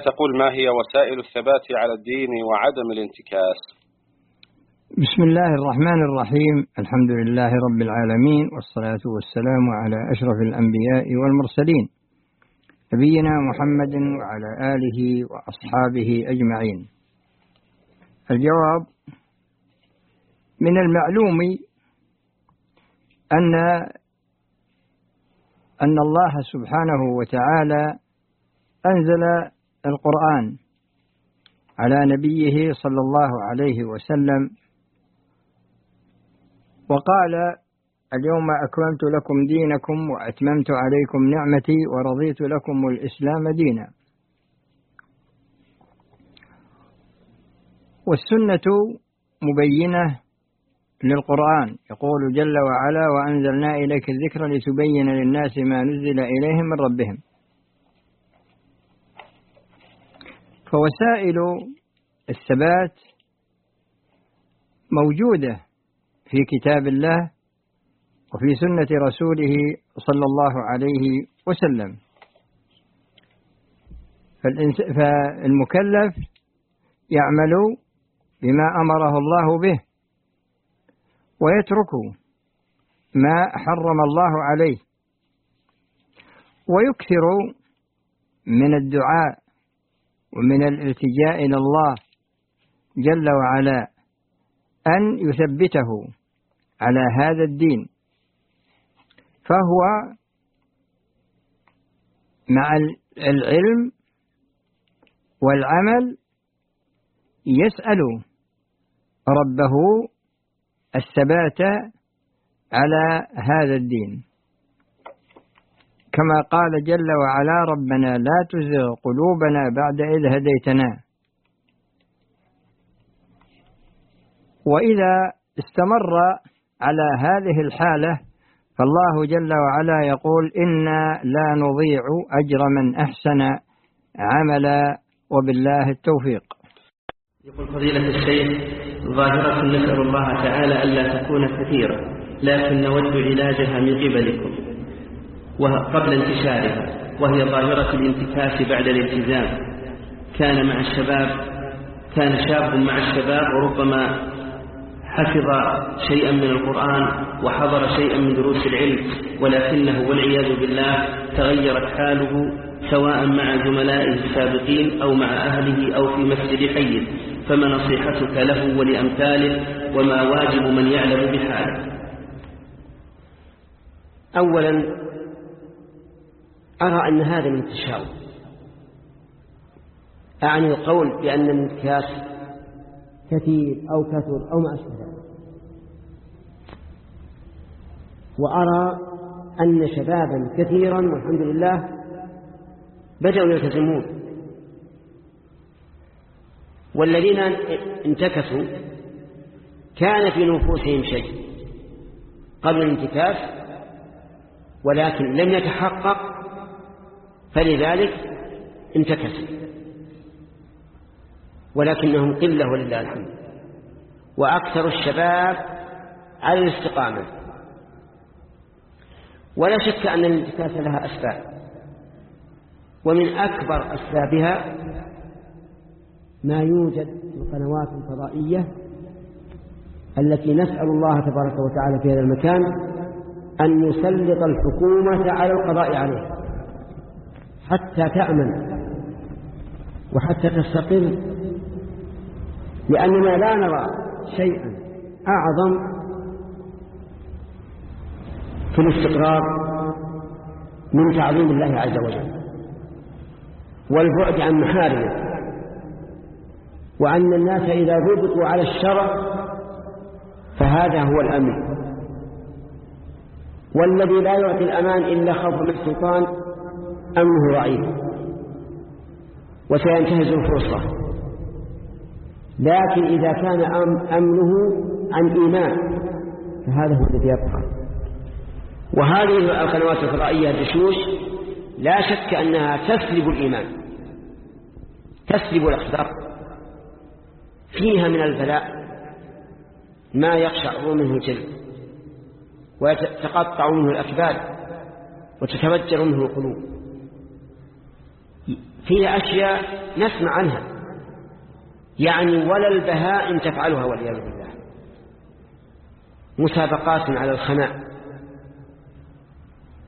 تقول ما هي وسائل الثبات على الدين وعدم الانتكاس؟ بسم الله الرحمن الرحيم. الحمد لله رب العالمين والصلاة والسلام على أشرف الأنبياء والمرسلين. نبينا محمد وعلى آله وأصحابه أجمعين. الجواب من المعلوم أن أن الله سبحانه وتعالى أنزل القرآن على نبيه صلى الله عليه وسلم. وقال اليوم أكرمت لكم دينكم وأتممت عليكم نعمتي ورضيت لكم الإسلام دينا. والسنة مبينة للقرآن. يقول جل وعلا وأنزلنا إليك الذكر لتبين للناس ما نزل إليهم من ربهم. فوسائل الثبات موجودة في كتاب الله وفي سنة رسوله صلى الله عليه وسلم. فالمكلف يعمل بما أمره الله به ويترك ما حرم الله عليه ويكثر من الدعاء ومن الالتجاء إلى الله جل وعلا أن يثبته على هذا الدين. فهو مع العلم والعمل يسأل ربه الثبات على هذا الدين. كما قال جل وعلا ربنا لا تزغ قلوبنا بعد إذ هديتنا. وإذا استمر على هذه الحالة فالله جل وعلا يقول إنا لا نضيع أجر من أحسن عملا وبالله التوفيق. يقول فضيلة الشيخ ظاهرة نسأل الله تعالى ألا تكون كثيرة لكن نود علاجها من قبلكم. قبل انتشارها وهي ظاهرة الانتكاس بعد الالتزام. كان مع الشباب كان شاب مع الشباب وربما حفظ شيئا من القرآن وحضر شيئا من دروس العلم ولكنه والعياذ بالله تغيرت حاله سواء مع زملائه السابقين أو مع أهله أو في مسجد حي. فما نصيحتك له ولأمثاله وما واجب من يعلم بحاله. أولا أرى أن هذا من التشاؤم. أعني القول بأن الانتكاس كثير أو كثر أو ما أشبه ذلك. وأرى أن شبابا كثيرا والحمد لله بدأوا يلتزمون. والذين انتكسوا كان في نفوسهم شيء قبل الانتكاس ولكن لم يتحقق فلذلك انتكسوا ولكنهم قلة ولله الحمد. وأكثر الشباب على الاستقامة. ولا شك أن الانتكاس لها أسباب. ومن أكبر أسبابها ما يوجد في القنوات الفضائية التي نسأل الله تبارك وتعالى في هذا المكان أن يسلط الحكومة على القضاء عليها. حتى تأمن وحتى تستقر لأننا لا نرى شيئا أعظم في الاستقرار من تعظيم الله عز وجل والبعد عن محارمه وأن الناس إذا ضبطوا على الشرع فهذا هو الأمن. والذي لا يعطي الأمان إلا خوف من السلطان أمنه ضعيف؟ وسينتهز الفرصة. لكن إذا كان أمنه عن إيمان فهذا هو الذي يبقى. وهذه القنوات الفضائية الدشوش لا شك أنها تسلب الإيمان تسلب الأخبار فيها من البلاء ما يقشعر منه الجلد ويتقطع منه الأكباد وتتفجر منه القلوب. فيها أشياء نسمع عنها. يعني ولا البهائم تفعلها والعياذ بالله. مسابقات على الخناء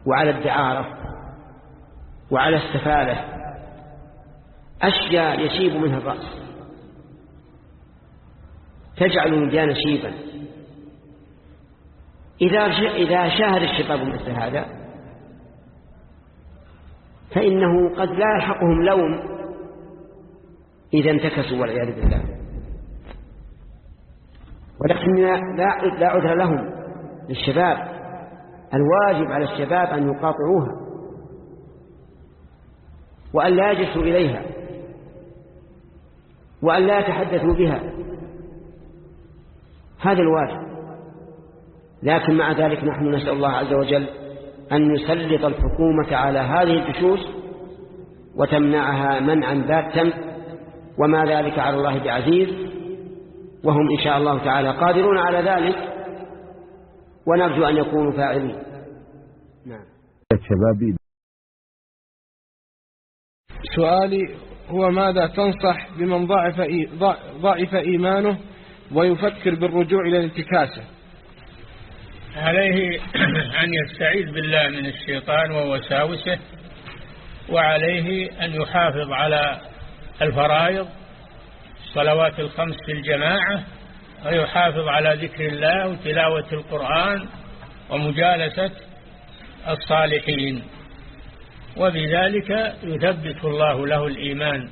وعلى الدعارة وعلى السفالة. أشياء يشيب منها الرأس. تجعل المديان شيبا. إذا إذا شاهد الشباب مثل هذا فإنه قد لا يلحقهم لوم إذا انتكسوا والعياذ بالله. ولكن لا لا عذر لهم للشباب. الواجب على الشباب أن يقاطعوها وأن لا يجلسوا إليها وأن لا يتحدثوا بها. هذا الواجب. لكن مع ذلك نحن نسأل الله عز وجل أن يسلط الحكومة على هذه الجشوش وتمنعها منعا باتا وما ذلك على الله بعزيز. وهم إن شاء الله تعالى قادرون على ذلك ونرجو أن يكونوا فاعلين. نعم. شبابي. سؤالي هو ماذا تنصح بمن ضعف, ضعف إيمانه ويفكر بالرجوع إلى الانتكاسة عليه أن يستعيذ بالله من الشيطان ووساوسه وعليه أن يحافظ على الفرائض الصلوات الخمس في الجماعة ويحافظ على ذكر الله وتلاوة القرآن ومجالسة الصالحين. وبذلك يثبت الله له الإيمان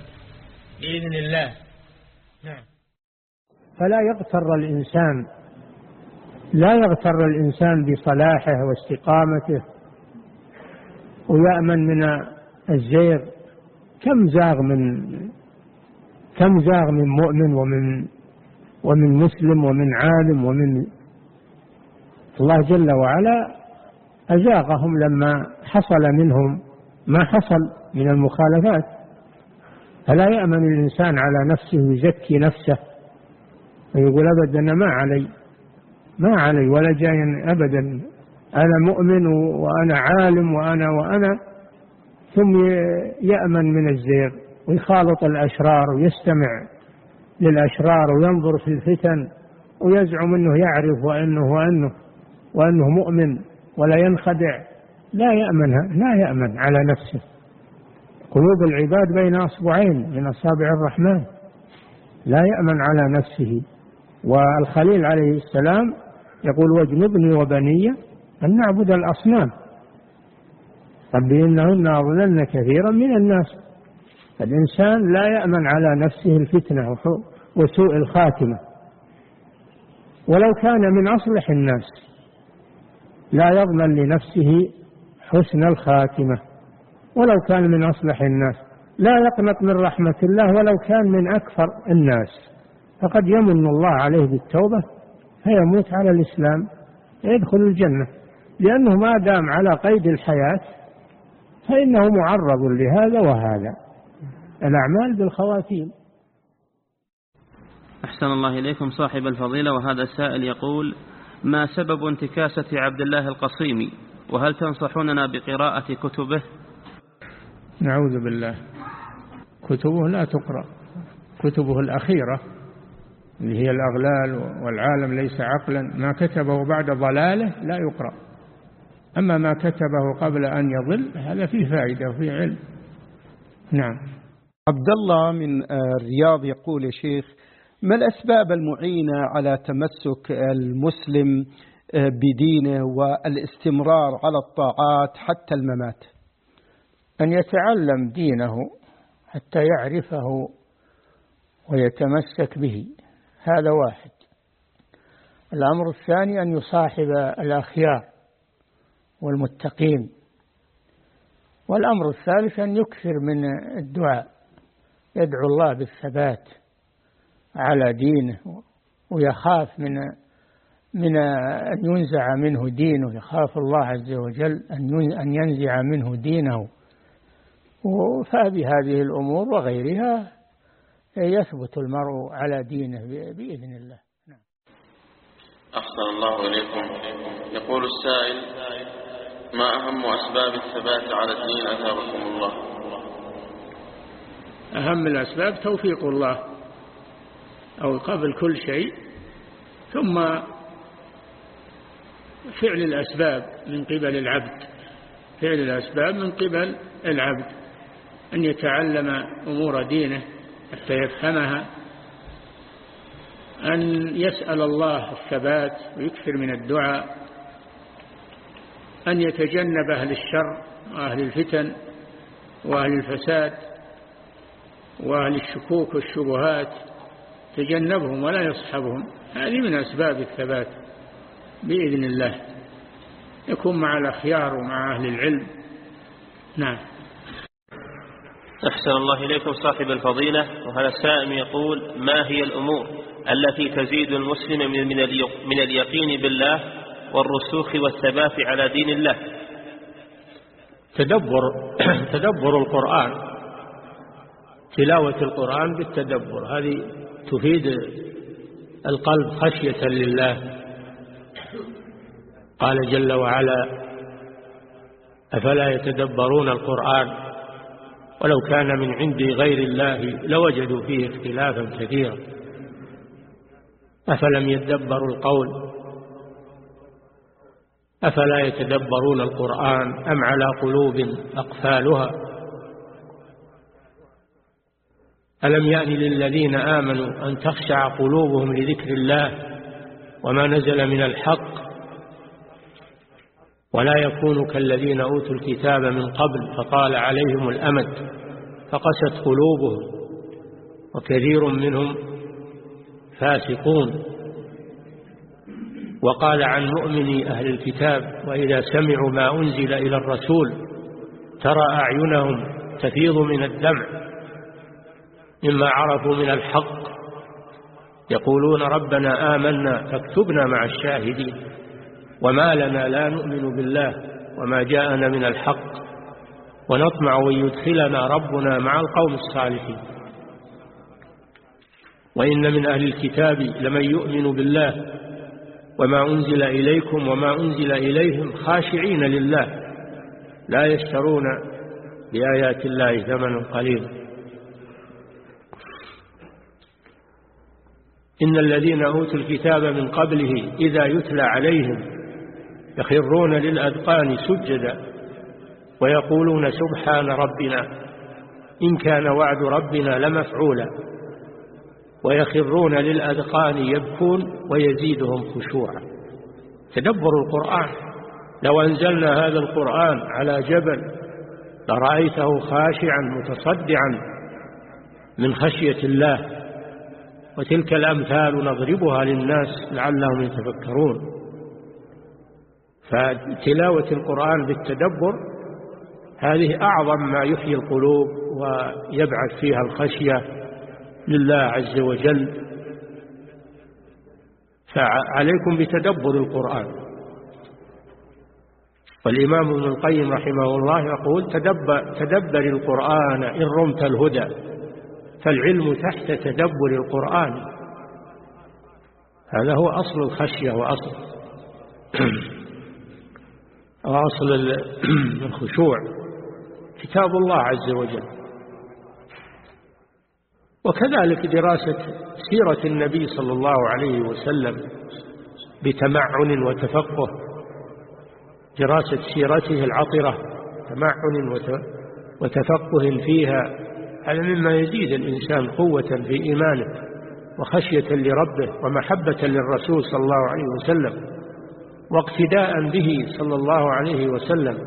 بإذن الله. نعم. فلا يغتر الإنسان لا يغتر الإنسان بصلاحه واستقامته ويأمن من الزيغ. كم زاغ من كم زاغ من مؤمن ومن ومن مسلم ومن عالم ومن الله جل وعلا أزاغهم لما حصل منهم ما حصل من المخالفات. فلا يأمن الإنسان على نفسه يزكي نفسه ويقول أبدا ما علي. ما علي ولا جاي أبدا. أنا مؤمن وأنا عالم وأنا وأنا. ثم يأمن من الزيغ ويخالط الأشرار ويستمع للأشرار وينظر في الفتن ويزعم أنه يعرف وأنه وأنه وأنه مؤمن ولا ينخدع. لا يأمن لا يأمن على نفسه. قلوب العباد بين أصبعين من أصابع الرحمن. لا يأمن على نفسه. والخليل عليه السلام يقول واجنبني وبني أن نعبد الأصنام. رب إنهن أضللن كثيرا من الناس. الإنسان لا يأمن على نفسه الفتنة وسوء الخاتمة. ولو كان من أصلح الناس لا يضمن لنفسه حسن الخاتمة. ولو كان من أصلح الناس لا يقنط من رحمة الله ولو كان من أكثر الناس. فقد يمن الله عليه بالتوبة. فيموت على الإسلام يدخل الجنة. لأنه ما دام على قيد الحياة فإنه معرض لهذا وهذا. الأعمال بالخواتيم. أحسن الله إليكم صاحب الفضيلة وهذا السائل يقول ما سبب انتكاسة عبد الله القصيمي؟ وهل تنصحوننا بقراءة كتبه؟ نعوذ بالله. كتبه لا تقرأ. كتبه الأخيرة. اللي هي الأغلال والعالم ليس عقلا ما كتبه بعد ضلاله لا يقرأ. أما ما كتبه قبل أن يضل هذا فيه فائدة وفيه علم. نعم. عبد الله من الرياض يقول يا شيخ ما الأسباب المعينة على تمسك المسلم بدينه والاستمرار على الطاعات حتى الممات؟ أن يتعلم دينه حتى يعرفه ويتمسك به. هذا واحد. الأمر الثاني أن يصاحب الأخيار والمتقين. والأمر الثالث أن يكثر من الدعاء. يدعو الله بالثبات على دينه ويخاف من من أن ينزع منه دينه. يخاف الله عز وجل أن ينزع منه دينه. فبهذه الأمور وغيرها يثبت المرء على دينه بإذن الله. نعم. أحسن الله إليكم. يقول السائل ما أهم أسباب الثبات على الدين أثابكم الله؟ أهم الأسباب توفيق الله أو قبل كل شيء ثم فعل الأسباب من قبل العبد. فعل الأسباب من قبل العبد. أن يتعلم أمور دينه. حتى يفهمها أن يسأل الله الثبات ويكثر من الدعاء أن يتجنب أهل الشر وأهل الفتن وأهل الفساد وأهل الشكوك والشبهات تجنبهم ولا يصحبهم. هذه من أسباب الثبات بإذن الله. يكون مع الأخيار ومع أهل العلم. نعم. أحسن الله إليكم صاحب الفضيلة. وهذا السائل يقول ما هي الأمور التي تزيد المسلم من اليقين بالله والرسوخ والثبات على دين الله؟ تدبر تدبر القرآن تلاوة القرآن بالتدبر. هذه تفيد القلب خشية لله. قال جل وعلا أفلا يتدبرون القرآن ولو كان من عند غير الله لوجدوا فيه اختلافا كثيرا. أفلم يدبروا القول؟ أفلا يتدبرون القرآن أم على قلوب أقفالها؟ ألم يأن للذين آمنوا أن تخشع قلوبهم لذكر الله وما نزل من الحق ولا يكونوا كالذين أوتوا الكتاب من قبل فطال عليهم الأمد فقست قلوبهم وكثير منهم فاسقون. وقال عن مؤمني أهل الكتاب وإذا سمعوا ما أنزل إلى الرسول ترى أعينهم تفيض من الدمع مما عرفوا من الحق. يقولون ربنا آمنا فاكتبنا مع الشاهدين. وما لنا لا نؤمن بالله وما جاءنا من الحق ونطمع أن يدخلنا ربنا مع القوم الصالحين. وإن من أهل الكتاب لمن يؤمن بالله وما أنزل إليكم وما أنزل إليهم خاشعين لله لا يشترون بآيات الله ثمنا قليلا. إن الذين أوتوا الكتاب من قبله إذا يتلى عليهم يخرون للأذقان سجدا ويقولون سبحان ربنا إن كان وعد ربنا لمفعولا ويخرون للأذقان يبكون ويزيدهم خشوعا. تدبر القرآن. لو أنزلنا هذا القرآن على جبل لرأيته خاشعا متصدعا من خشية الله وتلك الأمثال نضربها للناس لعلهم يتفكرون. فتلاوة القرآن بالتدبر هذه أعظم ما يحيي القلوب ويبعث فيها الخشية لله عز وجل. فعليكم بتدبر القرآن. والإمام ابن القيم رحمه الله يقول تدبر, تدبر القرآن إن رمت الهدى فالعلم تحت تدبر القرآن. هذا هو أصل الخشية وأصل. وأصل الخشوع. كتاب الله عز وجل. وكذلك دراسة سيرة النبي صلى الله عليه وسلم بتمعن وتفقه. دراسة سيرته العطرة تمعن وتفقه فيها. هذا مما يزيد الإنسان قوة في إيمانه وخشية لربه ومحبة للرسول صلى الله عليه وسلم. واقتداء به صلى الله عليه وسلم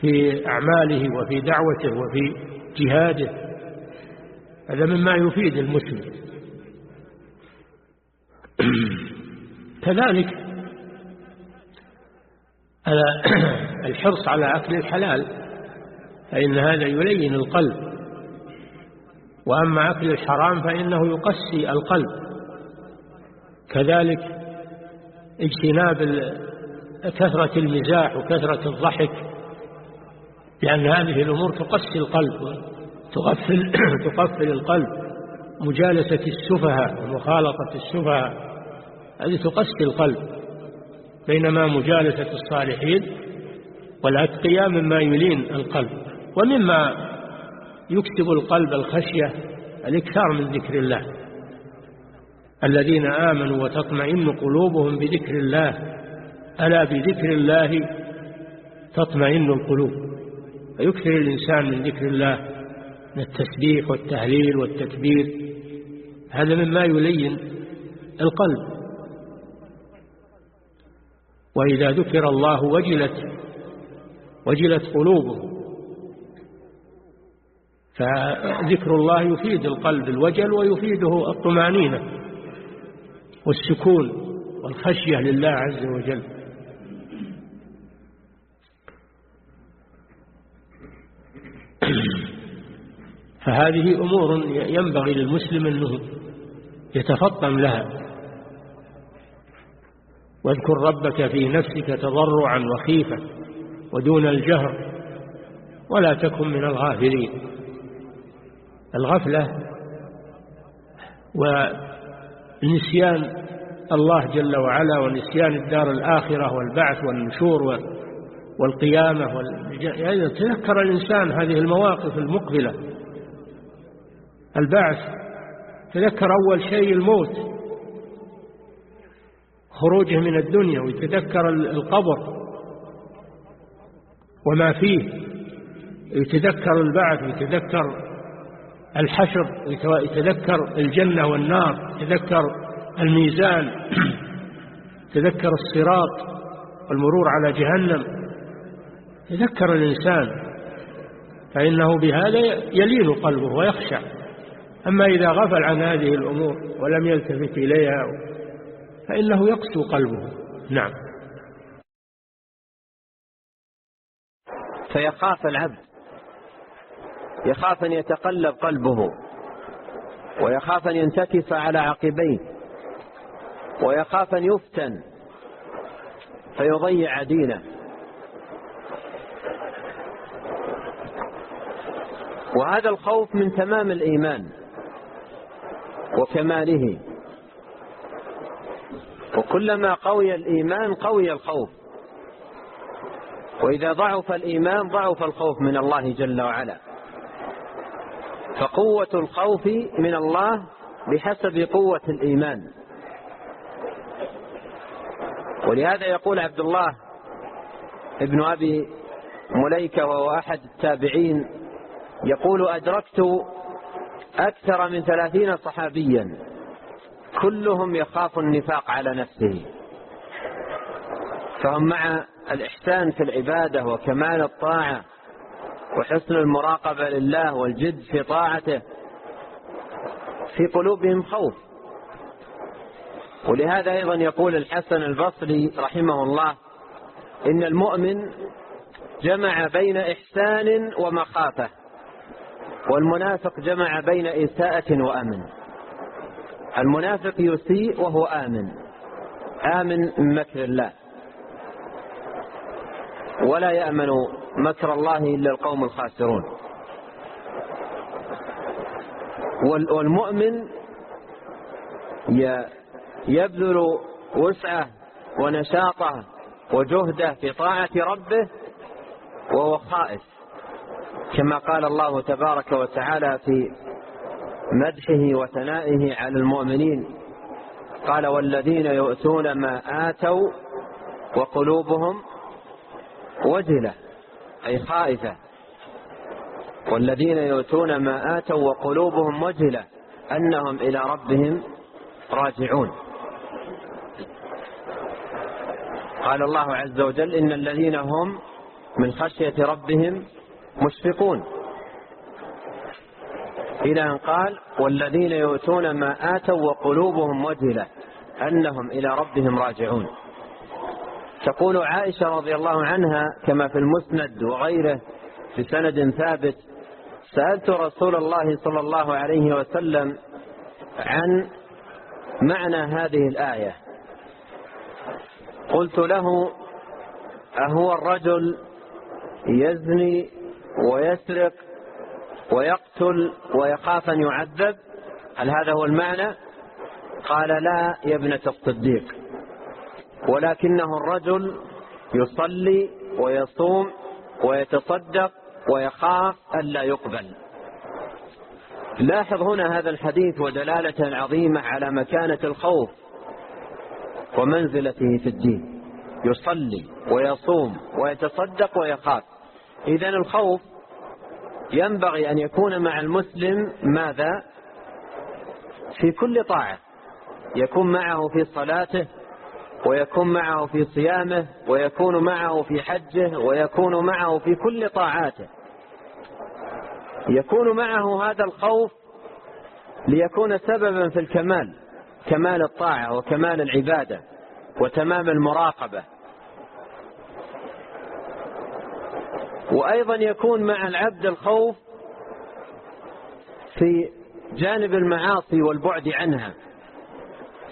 في أعماله وفي دعوته وفي جهاده. هذا مما يفيد المسلم. كذلك الحرص على أكل الحلال فإن هذا يلين القلب. وأما أكل الحرام فإنه يقسي القلب. كذلك اجتناب كثرة المزاح وكثرة الضحك لأن هذه الأمور تقسي القلب تغفل, تقفل القلب. مجالسة السفهاء ومخالطة السفهاء هذه تقسي القلب. بينما مجالسة الصالحين والأتقياء مما يلين القلب ومما يكسب القلب الخشية الإكثار من ذكر الله. الذين آمنوا وتطمئن قلوبهم بذكر الله. ألا بذكر الله تطمئن القلوب. فيكثر الإنسان من ذكر الله من التسبيح والتهليل والتكبير. هذا مما يلين القلب. وإذا ذكر الله وجلت وجلت قلوبهم فذكر الله يفيد القلب الوجل ويفيده الطمأنينة. والسكون والخشية لله عز وجل. فهذه أمور ينبغي للمسلم أنه يتفطن لها. واذكر ربك في نفسك تضرعا وخيفة ودون الجهر ولا تكن من الغافلين. الغفلة ونسيان الله جل وعلا ونسيان الدار الآخرة والبعث والنشور والقيامة يعني تذكر الإنسان هذه المواقف المقبلة. البعث تذكر أول شيء الموت خروجه من الدنيا ويتذكر القبر وما فيه يتذكر البعث ويتذكر الحشر يتذكر الجنة والنار يتذكر الميزان يتذكر الصراط والمرور على جهنم. يذكر الإنسان فإنه بهذا يلين قلبه ويخشع أما إذا غفل عن هذه الأمور ولم يلتفت إليها فإنه يقسو قلبه. نعم. فيخاف العبد. يخاف أن يتقلب قلبه ويخاف أن ينتكس على عقبيه ويخاف أن يفتن فيضيع دينه. وهذا الخوف من تمام الإيمان وكماله. وكلما قوي الإيمان قوي الخوف. وإذا ضعف الإيمان ضعف الخوف من الله جل وعلا. فقوة الخوف من الله بحسب قوة الإيمان. ولهذا يقول عبد الله ابن أبي مليكة وهو أحد التابعين يقول أدركت أكثر من ثلاثين صحابيا كلهم يخاف النفاق على نفسه فهم مع الإحسان في العبادة وكمال الطاعة وحسن المراقبة لله والجد في طاعته في قلوبهم خوف. ولهذا أيضا يقول الحسن البصري رحمه الله إن المؤمن جمع بين إحسان ومخافة والمنافق جمع بين إساءة وأمن. المنافق يسيء وهو آمن آمن من مكر الله. ولا يأمن مكر الله إلا القوم الخاسرون. والمؤمن يبذل وسعه ونشاطه وجهده في طاعة ربه وهو خائف كما قال الله تبارك وتعالى في مدحه وثنائه على المؤمنين قال والذين يؤتون ما آتوا وقلوبهم وجلة أي خائفة. والذين يؤتون ما آتوا وقلوبهم وجلة أنهم إلى ربهم راجعون. قال الله عز وجل إن الذين هم من خشية ربهم مشفقون. إلى أن قال والذين يؤتون ما آتوا وقلوبهم وجلة أنهم إلى ربهم راجعون. تقول عائشة رضي الله عنها كما في المسند وغيره بسند ثابت سألت رسول الله صلى الله عليه وسلم عن معنى هذه الآية. قلت له أهو الرجل يزني ويسرق ويقتل ويخاف أن يعذب؟ هل هذا هو المعنى؟ قال لا يا ابنة الصديق. ولكنه الرجل يصلي ويصوم ويتصدق ويخاف ألا يقبل. لاحظ هنا هذا الحديث ودلالة عظيمة على مكانة الخوف ومنزلته في الدين. يصلي ويصوم ويتصدق ويخاف. إذا الخوف ينبغي أن يكون مع المسلم ماذا؟ في كل طاعة. يكون معه في صلاته ويكون معه في صيامه ويكون معه في حجه ويكون معه في كل طاعاته. يكون معه هذا الخوف ليكون سببا في الكمال كمال الطاعة وكمال العبادة وتمام المراقبة. وأيضا يكون مع العبد الخوف في جانب المعاصي والبعد عنها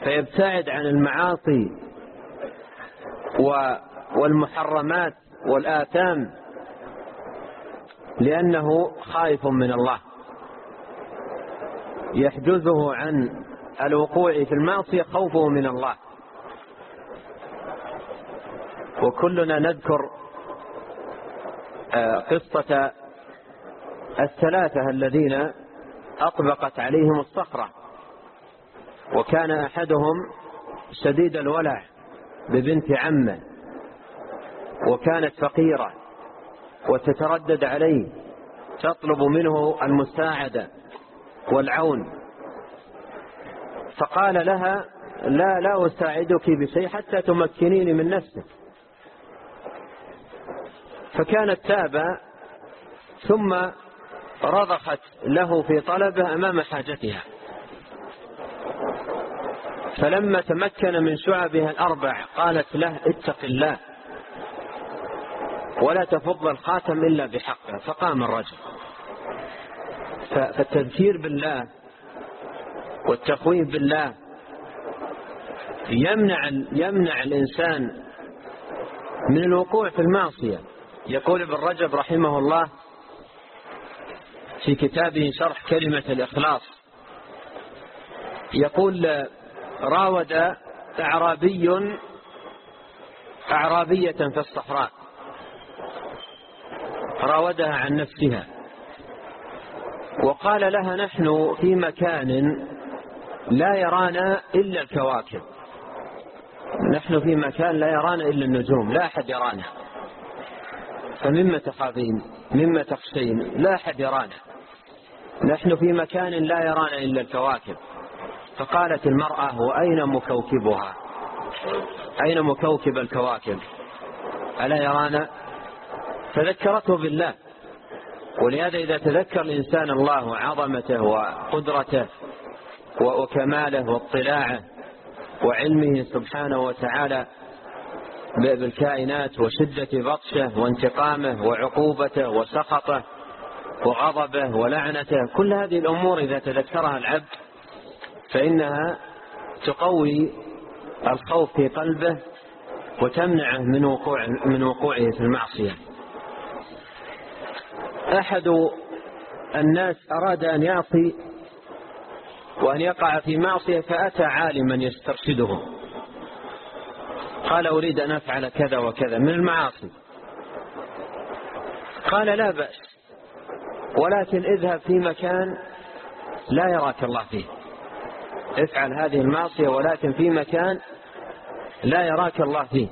فيبتعد عن المعاصي والمحرمات والآثام لأنه خائف من الله. يحجزه عن الوقوع في المعصية خوفه من الله. وكلنا نذكر آه، قصة الثلاثة الذين أطبقت عليهم الصخرة. وكان أحدهم شديد الولع. ببنت عمه وكانت فقيرة وتتردد عليه تطلب منه المساعدة والعون. فقال لها لا لا أساعدك بشيء حتى تمكنيني من نفسك. فكانت تابة ثم رضخت له في طلبه أمام حاجتها. فلما تمكن من شعبها الأربع قالت له اتق الله ولا تفض الخاتم إلا بحقه فقام الرجل. فالتذكير بالله والتخويف بالله يمنع يمنع الإنسان من الوقوع في المعصية. يقول ابن رجب رحمه الله في كتابه شرح كلمة الإخلاص يقول راود أعرابي أعرابية في الصحراء. راودها عن نفسها. وقال لها نحن في مكان لا يرانا إلا الكواكب. نحن في مكان لا يرانا إلا النجوم لا أحد يرانا. فمما تخافين مما تخشين لا أحد يرانا. نحن في مكان لا يرانا إلا الكواكب. فقالت المرأة وأين مكوكبها؟ أين مكوكب الكواكب؟ ألا يرانا؟ فذكرته بالله. ولهذا إذا تذكر الإنسان الله وعظمته وقدرته وكماله واطلاعه وعلمه سبحانه وتعالى بالكائنات وشدة بطشه وانتقامه وعقوبته وسخطه وغضبه ولعنته كل هذه الأمور إذا تذكرها العبد فإنها تقوي الخوف في قلبه وتمنعه من وقوع من وقوعه في المعصية. أحد الناس أراد أن يعصي وأن يقع في معصية فأتى عالما يسترشده. قال أريد أن أفعل كذا وكذا من المعاصي. قال لا بأس ولكن اذهب في مكان لا يراك الله فيه. افعل هذه المعصية ولكن في مكان لا يراك الله فيه.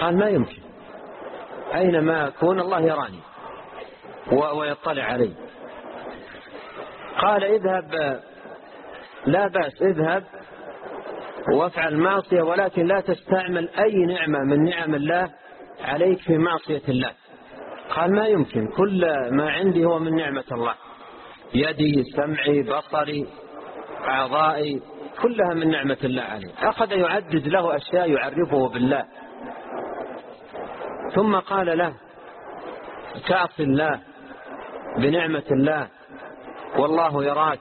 قال ما يمكن. أينما أكون الله يراني ويطلع علي. قال اذهب لا بأس اذهب وافعل معصية ولكن لا تستعمل أي نعمة من نعم الله عليك في معصية الله. قال ما يمكن. كل ما عندي هو من نعمة الله. يدي سمعي بصري أعضائي كلها من نعمة الله عليه. أخذ يعدد له أشياء يعرفه بالله. ثم قال له تعصي الله بنعمة الله والله يراك.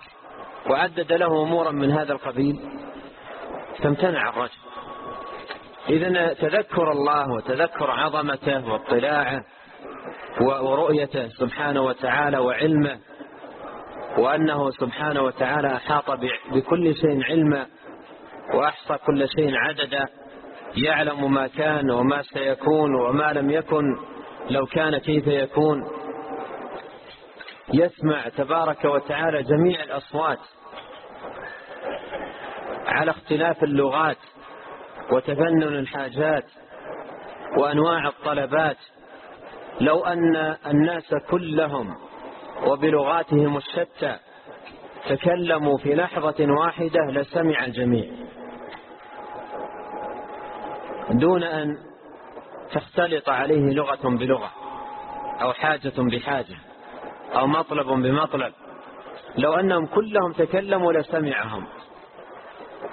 وعدد له أمورا من هذا القبيل. فامتنع الرجل. إذا تذكر الله وتذكر عظمته واطلاعه ورؤيته سبحانه وتعالى وعلمه. وأنه سبحانه وتعالى أحاط بكل شيء علما وأحصى كل شيء عددا يعلم ما كان وما سيكون وما لم يكن لو كان كيف يكون. يسمع تبارك وتعالى جميع الأصوات على اختلاف اللغات وتفنن الحاجات وأنواع الطلبات. لو أن الناس كلهم وبلغاتهم الشتى تكلموا في لحظة واحدة لسمع الجميع. دون أن تختلط عليه لغة بلغة أو حاجة بحاجة أو مطلب بمطلب. لو أنهم كلهم تكلموا لسمعهم.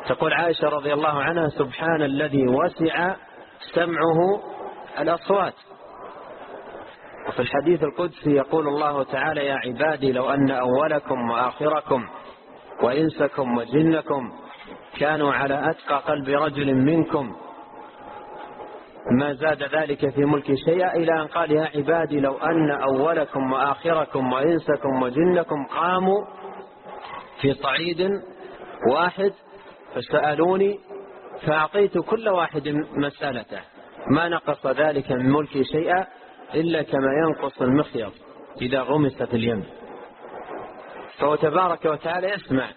تقول عائشة رضي الله عنها سبحان الذي وسع سمعه الأصوات. وفي الحديث القدسي يقول الله تعالى يا عبادي لو أن أولكم وآخركم وإنسكم وجنكم كانوا على أتقى قلب رجل منكم ما زاد ذلك في ملك شيئا إلى أن قال يا عبادي لو أن أولكم وآخركم وإنسكم وجنكم قاموا في صعيد واحد فسألوني فأعطيت كل واحد مسألته. ما نقص ذلك من ملكي شيئا إلا كما ينقص المخيط إذا غمس في اليم. فهو تبارك وتعالى يسمع.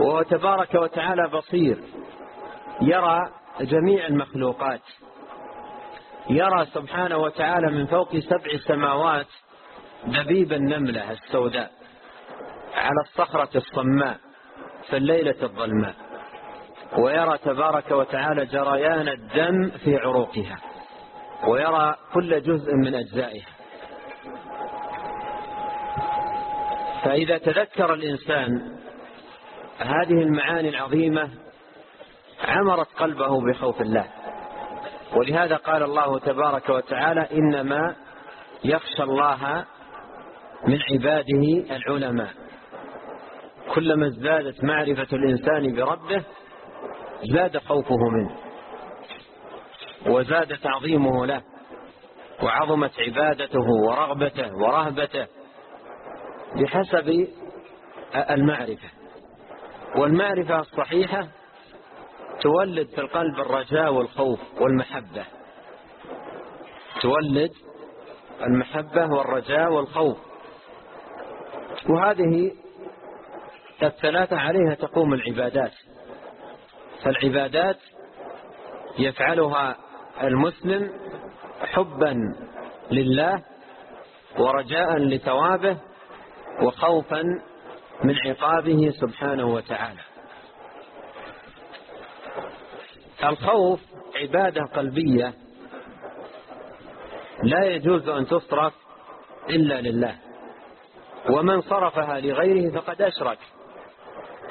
وهو تبارك وتعالى بصير. يرى جميع المخلوقات. يرى سبحانه وتعالى من فوق سبع سماوات دبيب النملة السوداء على الصخرة الصماء في الليلة الظلماء. ويرى تبارك وتعالى جريان الدم في عروقها. ويرى كل جزء من أجزائها فإذا تذكر الإنسان هذه المعاني العظيمة عمرت قلبه بخوف الله. ولهذا قال الله تبارك وتعالى إنما يخشى الله من عباده العلماء. كلما ازدادت معرفة الإنسان بربه زاد خوفه منه. وزاد تعظيمه له وعظمت عبادته ورغبته ورهبته بحسب المعرفة. والمعرفة الصحيحة تولد في القلب الرجاء والخوف والمحبة. تولد المحبة والرجاء والخوف. وهذه الثلاثة عليها تقوم العبادات. فالعبادات يفعلها المسلم حبا لله ورجاء لثوابه وخوفا من عقابه سبحانه وتعالى. الخوف عبادة قلبية لا يجوز أن تصرف إلا لله ومن صرفها لغيره فقد أشرك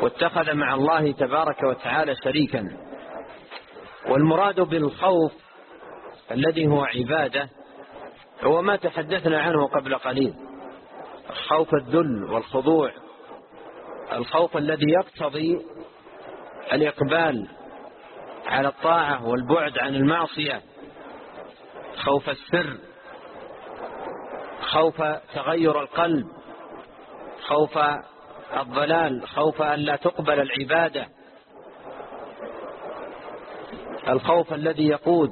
واتخذ مع الله تبارك وتعالى شريكا. والمراد بالخوف الذي هو عبادة هو ما تحدثنا عنه قبل قليل. خوف الذل والخضوع الخوف الذي يقتضي الإقبال على الطاعة والبعد عن المعصية. خوف السر خوف تغير القلب خوف الضلال خوف أن لا تقبل العبادة. الخوف الذي يقود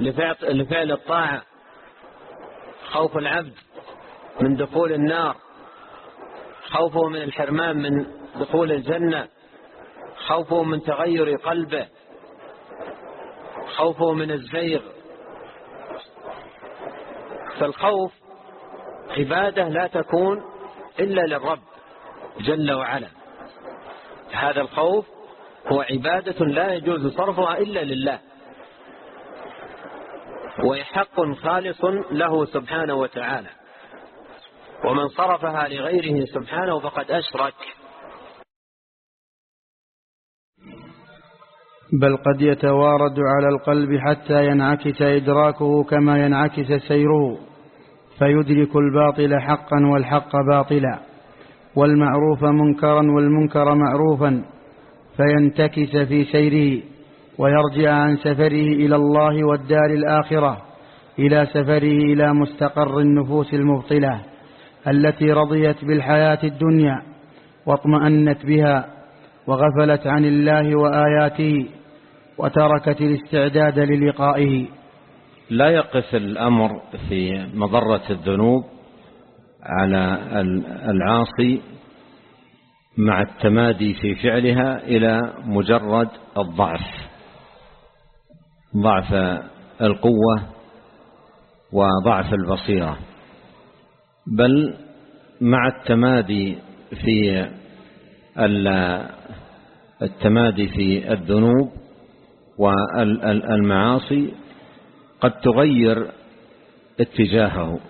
لفعل الطاعة خوف العبد من دخول النار خوفه من الحرمان من دخول الجنة خوفه من تغير قلبه خوفه من الزيغ. فالخوف عبادة لا تكون إلا للرب جل وعلا. هذا الخوف هو عبادة لا يجوز صرفها إلا لله. وحق خالص له سبحانه وتعالى. ومن صرفها لغيره سبحانه فقد أشرك. بل قد يتوارد على القلب حتى ينعكس إدراكه كما ينعكس سيره فيدرك الباطل حقا والحق باطلا والمعروف منكرا والمنكر معروفا فينتكس في سيره. ويرجع عن سفره إلى الله والدار الآخرة إلى سفره إلى مستقر النفوس المبطلة التي رضيت بالحياة الدنيا واطمأنت بها وغفلت عن الله وآياته وتركت الاستعداد للقائه. لا يقف الأمر في مضرة الذنوب على العاصي مع التمادي في فعلها إلى مجرد الضعف. ضعف القوة وضعف البصيرة. بل مع التمادي في التمادي في الذنوب والمعاصي قد تغير اتجاهه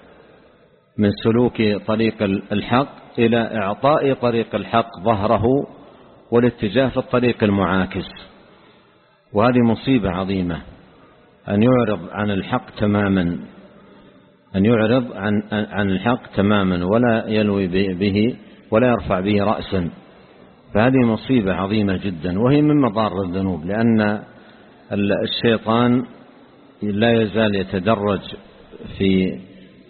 من سلوك طريق الحق إلى إعطاء طريق الحق ظهره والاتجاه في الطريق المعاكس. وهذه مصيبة عظيمة. أن يعرض عن الحق تماما. أن يعرض عن عن الحق تماما. ولا يلوي به ولا يرفع به رأسا. فهذه مصيبة عظيمة جدا. وهي من مضار الذنوب. لأن الشيطان لا يزال يتدرج في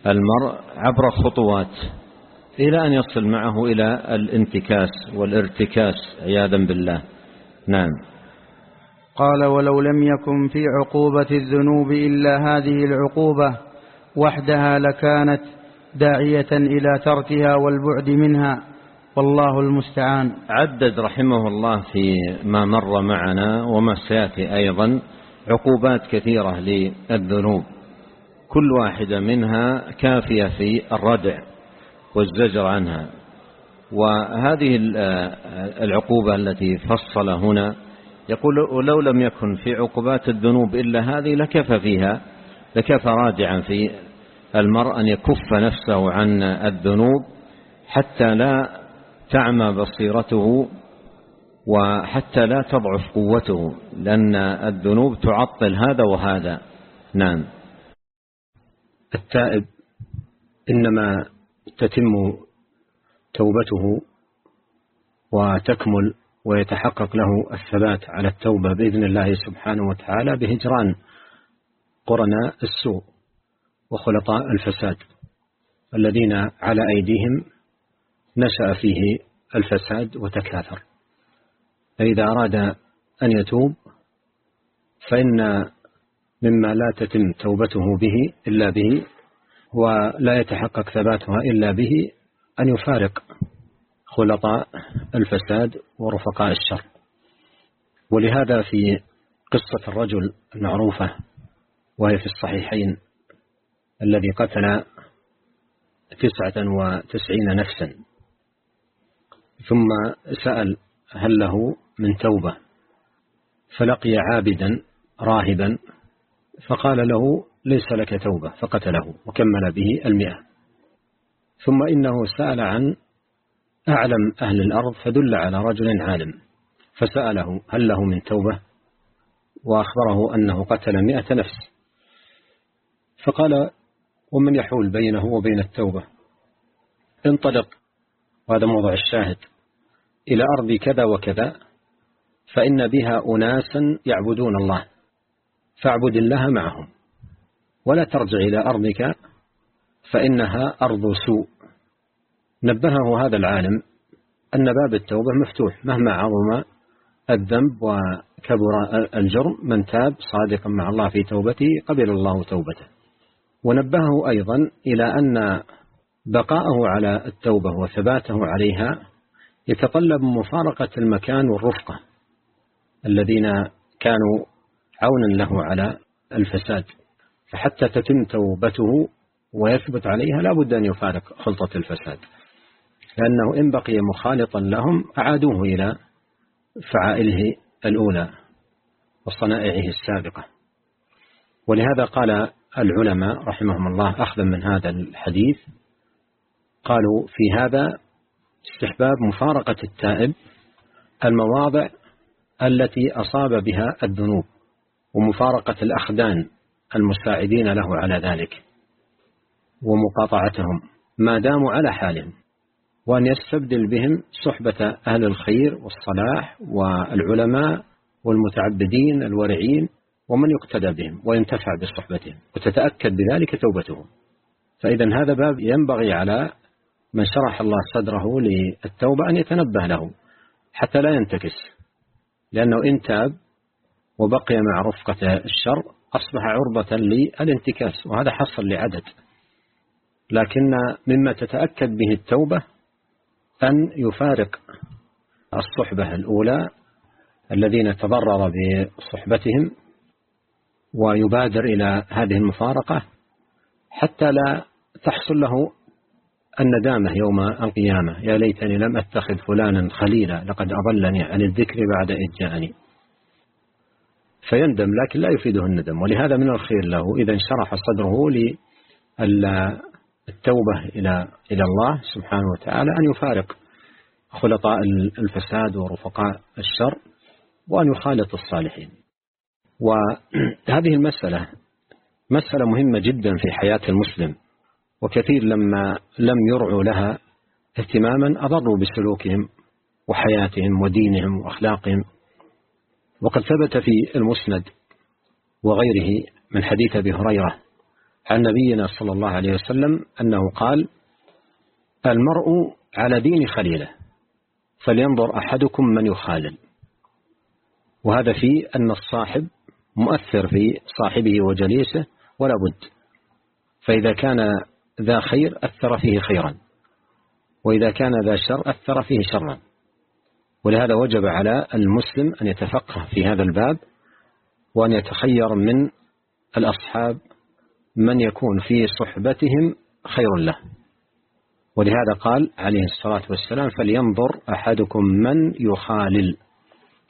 المرء عبر خطوات إلى أن يصل معه إلى الانتكاس والارتكاس. عياذا بالله. نعم. قال ولو لم يكن في عقوبة الذنوب إلا هذه العقوبة وحدها لكانت داعية إلى تركها والبعد منها والله المستعان. عدد رحمه الله في ما مر معنا وما سيأتي أيضا عقوبات كثيرة للذنوب. كل واحدة منها كافية في الردع والزجر عنها. وهذه العقوبة التي فصل هنا يقول ولو لم يكن في عقوبات الذنوب إلا هذه لكفى فيها لكفى راجعا في المرء أن يكف نفسه عن الذنوب حتى لا تعمى بصيرته وحتى لا تضعف قوته لأن الذنوب تعطل هذا وهذا. نعم. التائب إنما تتم توبته وتكمل ويتحقق له الثبات على التوبة بإذن الله سبحانه وتعالى بهجران قرناء السوء وخلطاء الفساد الذين على أيديهم نشأ فيه الفساد وتكاثر. فإذا أراد أن يتوب فإن مما لا تتم توبته به إلا به ولا يتحقق ثباتها إلا به أن يفارق خلطاء الفساد ورفقاء الشر. ولهذا في قصة الرجل المعروفة وهي في الصحيحين الذي قتل تسعة وتسعين نفسا ثم سأل هل له من توبة فلقي عابدا راهبا فقال له ليس لك توبة فقتله وكمل به المئة. ثم إنه سأل عن أعلم أهل الأرض فدل على رجل عالم فسأله هل له من توبة؟ وأخبره أنه قتل مئة نفس. فقال ومن يحول بينه وبين التوبة؟ انطلق وهذا موضع الشاهد إلى أرض كذا وكذا فإن بها أناسا يعبدون الله فاعبد الله معهم. ولا ترجع إلى أرضك فإنها أرض سوء. نبهه هذا العالم أن باب التوبة مفتوح مهما عظم الذنب وكبر الجرم من تاب صادقا مع الله في توبته قبل الله توبته. ونبهه أيضا إلى أن بقاءه على التوبة وثباته عليها يتطلب مفارقة المكان والرفقة الذين كانوا عونا له على الفساد. فحتى تتم توبته ويثبت عليها لا بد أن يفارق خلطة الفساد. لأنه إن بقي مخالطا لهم أعادوه إلى فعائله الأولى وصنائعه السابقة. ولهذا قال العلماء رحمهم الله أخذا من هذا الحديث قالوا في هذا استحباب مفارقة التائب المواضع التي أصاب بها الذنوب ومفارقة الأخدان المساعدين له على ذلك ومقاطعتهم ما داموا على حالهم. وأن يستبدل بهم صحبة أهل الخير والصلاح والعلماء والمتعبدين الورعين ومن يقتدى بهم وينتفع بصحبتهم وتتأكد بذلك توبتهم. فإذا هذا باب ينبغي على من شرح الله صدره للتوبة أن يتنبه له حتى لا ينتكس لأنه إن تاب وبقي مع رفقة الشر أصبح عرضة للانتكاس وهذا حصل لعدد. لكن مما تتأكد به التوبة أن يفارق الصحبة الأولى الذين تضرر بصحبتهم ويبادر إلى هذه المفارقة حتى لا تحصل له الندامة يوم القيامة. يا ليتني لم أتخذ فلانا خليلا لقد أضلني عن الذكر بعد إذ جاءني. فيندم لكن لا يفيده الندم ولهذا من الخير له إذا انشرح صدره للتوبة إلى إلى الله سبحانه وتعالى أن يفارق خلطاء الفساد ورفقاء الشر وأن يخالط الصالحين. وهذه المسألة مسألة مهمة جدا في حياة المسلم وكثير لما لم يرعوا لها اهتماما أضروا بسلوكهم وحياتهم ودينهم وأخلاقهم. وقد ثبت في المسند وغيره من حديث أبي هريرة عن نبينا صلى الله عليه وسلم أنه قال المرء على دين خليله فلينظر أحدكم من يخالل. وهذا في أن الصاحب مؤثر في صاحبه وجليسه ولا بد. فإذا كان ذا خير أثر فيه خيرا وإذا كان ذا شر أثر فيه شرا. ولهذا وجب على المسلم أن يتفقه في هذا الباب وأن يتخير من الأصحاب من يكون في صحبتهم خير له. ولهذا قال عليه الصلاة والسلام فلينظر أحدكم من يخالل.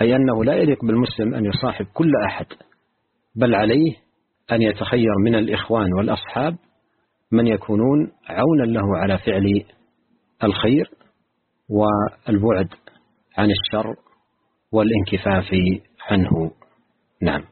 أي أنه لا يليق بالمسلم أن يصاحب كل أحد بل عليه أن يتخير من الإخوان والأصحاب من يكونون عونا له على فعل الخير والبعد عن الشر والانكفاف عنه. نعم.